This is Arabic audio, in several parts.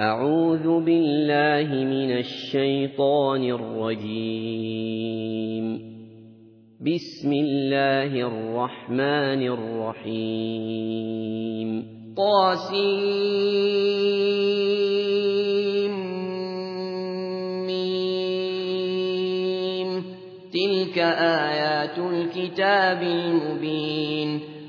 أعوذ بالله من الشيطان الرجيم. بسم الله الرحمن الرحيم. طاسيم. تلك آيات الكتاب المبين.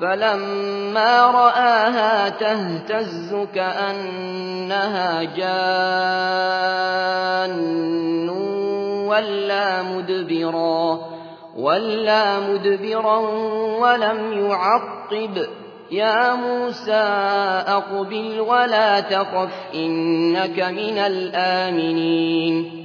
فلما رآها تهتز كأنها جان ولا مدبرا ولا مدبرا ولم يعقب. يا موسى أقبل ولا تخف إنك من الآمنين.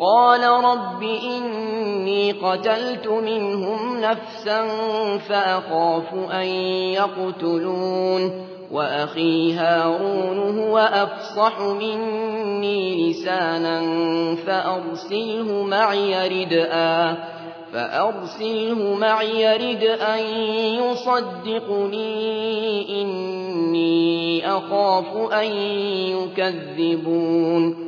قال رب إني قتلت منهم نفسا فأخاف أن يقتلون وأخي هارون هو أفصح مني لسانا فأرسله معي ردءا فأرسله معي رد أن يصدقني إني أخاف أن يكذبون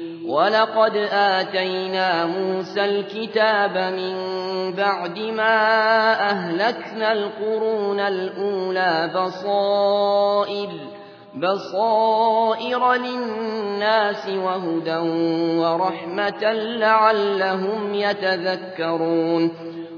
ولقد آتينا موسى الكتاب من بعد ما أهلكنا القرون الأولى بصائر بصائر للناس وهدى ورحمة لعلهم يتذكرون.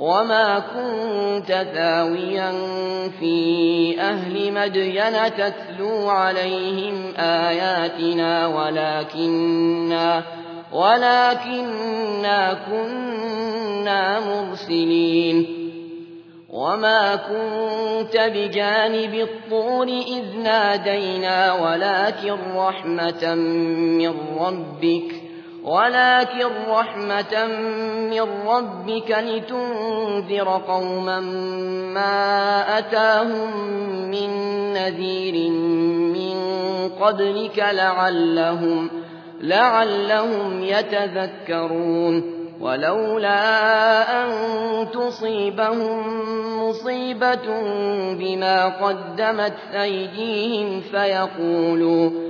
وما كنت ثاويا في أهل مدين تتلو عليهم آياتنا ولكننا, ولكننا كنا مرسلين وما كنت بجانب الطور إذ نادينا ولكن رحمة من ربك ولكن رحمة من ربك لتنذر قوما ما أتاهم من نذير من قبلك لعلهم, لعلهم يتذكرون. ولولا أن تصيبهم مصيبة بما قدمت أيديهم فيقولوا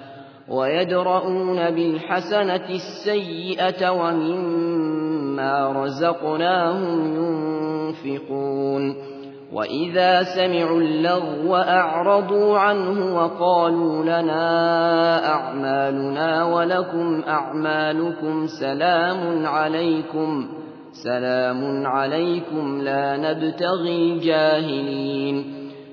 ويدرؤون بالحسنة السيئة ومما رزقناهم ينفقون. وإذا سمعوا اللغو أعرضوا عنه وقالوا لنا أعمالنا ولكم أعمالكم سلام عليكم سلام عليكم لا نبتغي الجاهلين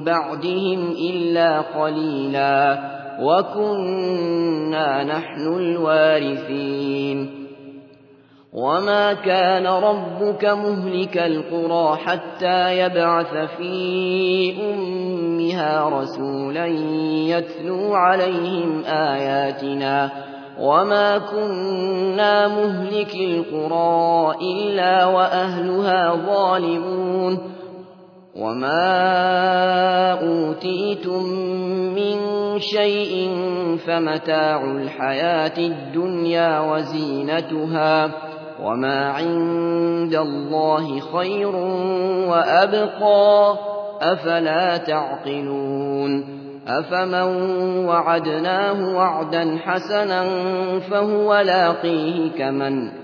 بعدهم إلا قليلا وكنا نحن الوارثين. وما كان ربك مهلك القرى حتى يبعث في أمها رسولا يتلو عليهم آياتنا. وما كنا مهلك القرى إلا وأهلها ظالمون. وما أوتيتم من شيء فمتاع الحياة الدنيا وزينتها وما عند الله خير وأبقى أفلا تعقلون أفمن وعدناه وعدا حسنا فهو لاقيه كمن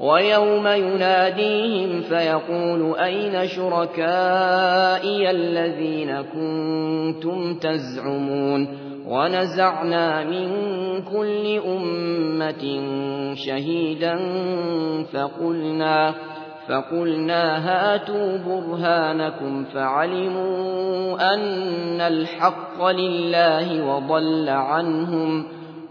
ويوم يناديهم فيقول أين شركائي الذين كنتم تزعمون ونزعنا من كل أمة شهيدا فقلنا فقلنا هاتوا برهانكم فعلموا أن الحق لله وضل عنهم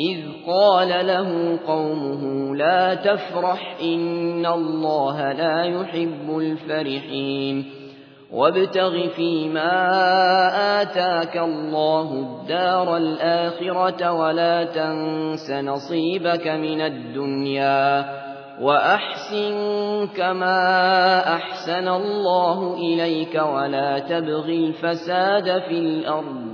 إذ قال له قومه لا تفرح إن الله لا يحب الفرحين وابتغ فيما آتاك الله الدار الآخرة ولا تنس نصيبك من الدنيا وأحسن كما أحسن الله إليك ولا تبغ الفساد في الأرض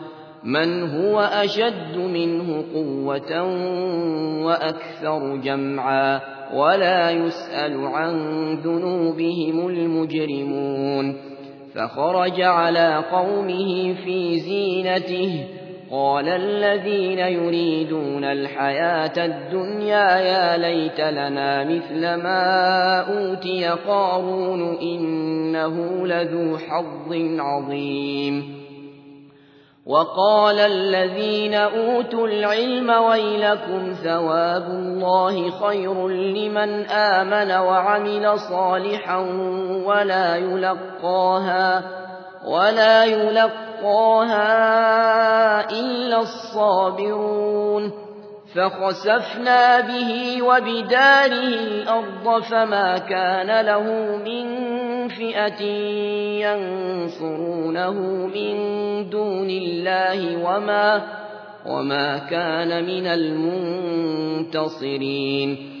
من هو أشد منه قوة وأكثر جمعا ولا يسأل عن ذنوبهم المجرمون فخرج على قومه في زينته قال الذين يريدون الحياة الدنيا يا ليت لنا مثل ما أوتي قارون إنه لذو حظ عظيم وقال الذين أوتوا العلم ويلكم ثواب الله خير لمن آمن وعمل صالحا ولا يلقاها ولا يلقاها إلا الصابرون فخسفنا به وبداره الأرض فما كان له من فئة ينصرونه من دون الله وما, وما كان من المنتصرين